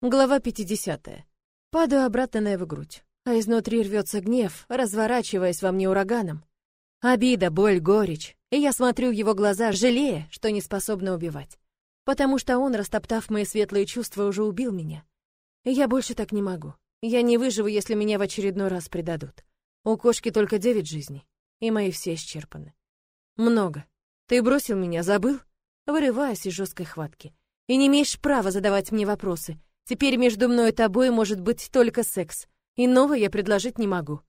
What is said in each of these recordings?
Глава 50. Падаю обратно на его грудь, а изнутри рвется гнев, разворачиваясь во мне ураганом. Обида, боль, горечь. И я смотрю в его глаза, жалея, что не способна убивать. Потому что он, растоптав мои светлые чувства, уже убил меня. Я больше так не могу. Я не выживу, если меня в очередной раз предадут. У кошки только девять жизней, и мои все исчерпаны. Много. Ты бросил меня, забыл? Вырываюсь из жесткой хватки. И не имеешь права задавать мне вопросы, Теперь между мной и тобой может быть только секс. Иного я предложить не могу.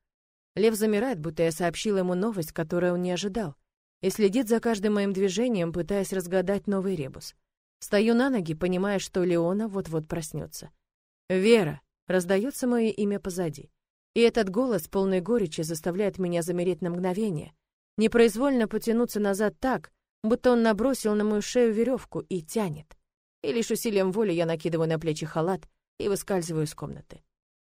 Лев замирает, будто я сообщила ему новость, которую он не ожидал, и следит за каждым моим движением, пытаясь разгадать новый ребус. Стою на ноги, понимая, что Леона вот-вот проснется. «Вера!» — раздается мое имя позади. И этот голос, полный горечи, заставляет меня замереть на мгновение, непроизвольно потянуться назад так, будто он набросил на мою шею веревку и тянет и лишь усилием воли я накидываю на плечи халат и выскальзываю из комнаты.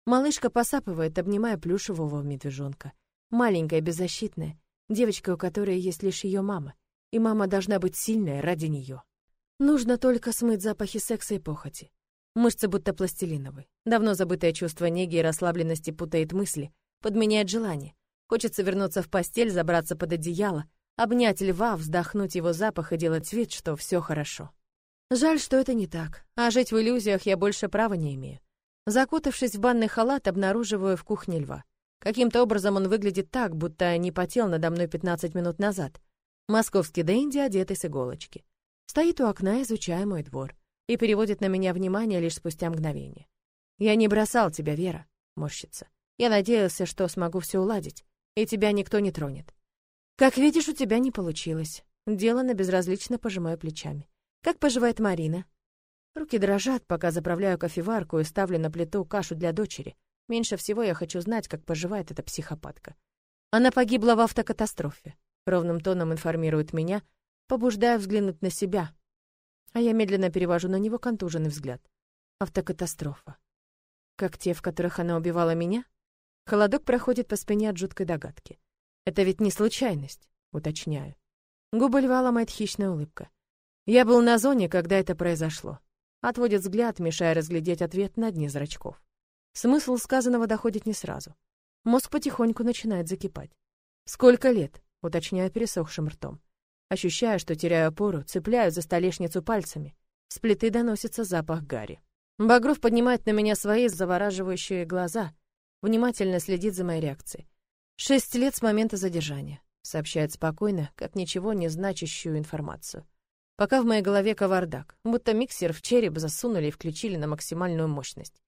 Малышка посапывает, обнимая плюшевого медвежонка. Маленькая, беззащитная, девочка, у которой есть лишь ее мама, и мама должна быть сильная ради нее. Нужно только смыть запахи секса и похоти. Мышцы будто пластилиновые. Давно забытое чувство неги и расслабленности путает мысли, подменяет желание. Хочется вернуться в постель, забраться под одеяло, обнять льва, вздохнуть его запах и делать вид, что все хорошо. Жаль, что это не так, а жить в иллюзиях я больше права не имею. Закутавшись в банный халат, обнаруживаю в кухне льва. Каким-то образом он выглядит так, будто не потел надо мной 15 минут назад. Московский Дэнди, одетый с иголочки. Стоит у окна, изучая мой двор, и переводит на меня внимание лишь спустя мгновение. «Я не бросал тебя, Вера», — морщится. «Я надеялся, что смогу все уладить, и тебя никто не тронет. Как видишь, у тебя не получилось». Делано безразлично пожимаю плечами. Как поживает Марина? Руки дрожат, пока заправляю кофеварку и ставлю на плиту кашу для дочери. Меньше всего я хочу знать, как поживает эта психопатка. Она погибла в автокатастрофе. Ровным тоном информирует меня, побуждая взглянуть на себя. А я медленно перевожу на него контуженный взгляд. Автокатастрофа. Как те, в которых она убивала меня? Холодок проходит по спине от жуткой догадки. Это ведь не случайность, уточняю. Губы льва ломает хищная улыбка. Я был на зоне, когда это произошло. Отводит взгляд, мешая разглядеть ответ на дне зрачков. Смысл сказанного доходит не сразу. Мозг потихоньку начинает закипать. «Сколько лет?» — уточняю пересохшим ртом. Ощущаю, что теряю опору, цепляю за столешницу пальцами. С плиты доносится запах гари. Багров поднимает на меня свои завораживающие глаза, внимательно следит за моей реакцией. «Шесть лет с момента задержания», — сообщает спокойно, как ничего не значащую информацию пока в моей голове кавардак, будто миксер в череп засунули и включили на максимальную мощность.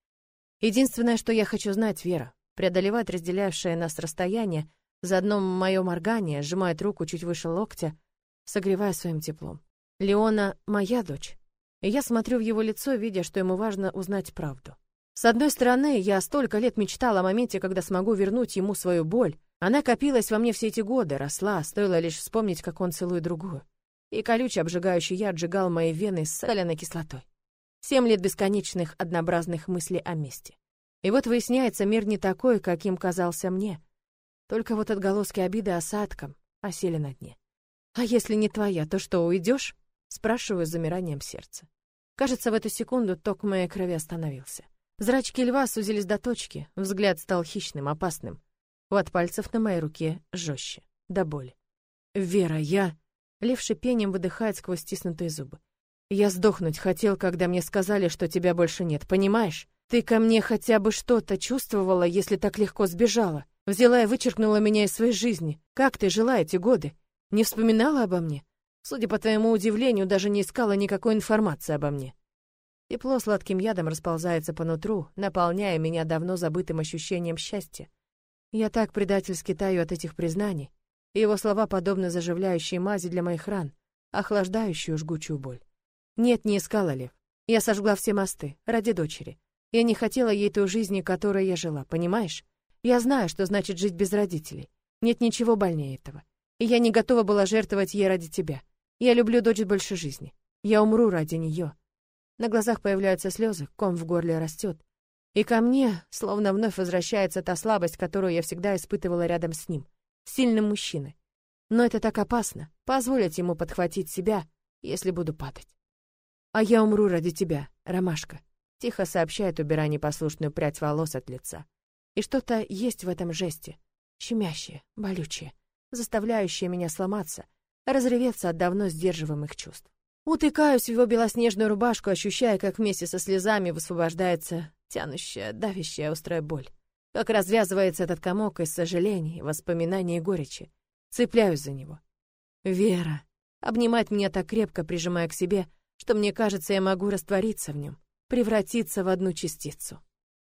Единственное, что я хочу знать, Вера, преодолевает разделявшее нас расстояние, заодно мое моргание, сжимает руку чуть выше локтя, согревая своим теплом. Леона — моя дочь. И я смотрю в его лицо, видя, что ему важно узнать правду. С одной стороны, я столько лет мечтала о моменте, когда смогу вернуть ему свою боль. Она копилась во мне все эти годы, росла, стоило лишь вспомнить, как он целует другую и колючий обжигающий яд сжигал мои вены с соляной кислотой. Семь лет бесконечных однообразных мыслей о мести. И вот выясняется, мир не такой, каким казался мне. Только вот отголоски обиды осадком осели на дне. «А если не твоя, то что, уйдешь?» Спрашиваю с замиранием сердца. Кажется, в эту секунду ток моей крови остановился. Зрачки льва сузились до точки, взгляд стал хищным, опасным. Вот пальцев на моей руке жестче, до боли. «Вера, я...» Лев шипением выдыхает сквозь стиснутые зубы. «Я сдохнуть хотел, когда мне сказали, что тебя больше нет, понимаешь? Ты ко мне хотя бы что-то чувствовала, если так легко сбежала. Взяла и вычеркнула меня из своей жизни. Как ты жила эти годы? Не вспоминала обо мне? Судя по твоему удивлению, даже не искала никакой информации обо мне». Тепло сладким ядом расползается по нутру, наполняя меня давно забытым ощущением счастья. Я так предательски таю от этих признаний, его слова подобны заживляющей мази для моих ран, охлаждающую жгучую боль. Нет, не искала Лев. Я сожгла все мосты ради дочери. Я не хотела ей той жизни, которой я жила, понимаешь? Я знаю, что значит жить без родителей. Нет ничего больнее этого. И я не готова была жертвовать ей ради тебя. Я люблю дочь больше жизни. Я умру ради нее. На глазах появляются слезы, ком в горле растет. И ко мне словно вновь возвращается та слабость, которую я всегда испытывала рядом с ним сильным мужчиной. Но это так опасно, позволить ему подхватить себя, если буду падать. А я умру ради тебя, Ромашка. Тихо сообщает, убирая непослушную прядь волос от лица. И что-то есть в этом жесте. Щемящее, болючее, заставляющее меня сломаться, разреветься от давно сдерживаемых чувств. Утыкаюсь в его белоснежную рубашку, ощущая, как вместе со слезами высвобождается тянущая, давящая острая боль. Как развязывается этот комок из сожалений, воспоминаний и горечи. Цепляюсь за него. Вера. Обнимать меня так крепко, прижимая к себе, что мне кажется, я могу раствориться в нем, превратиться в одну частицу.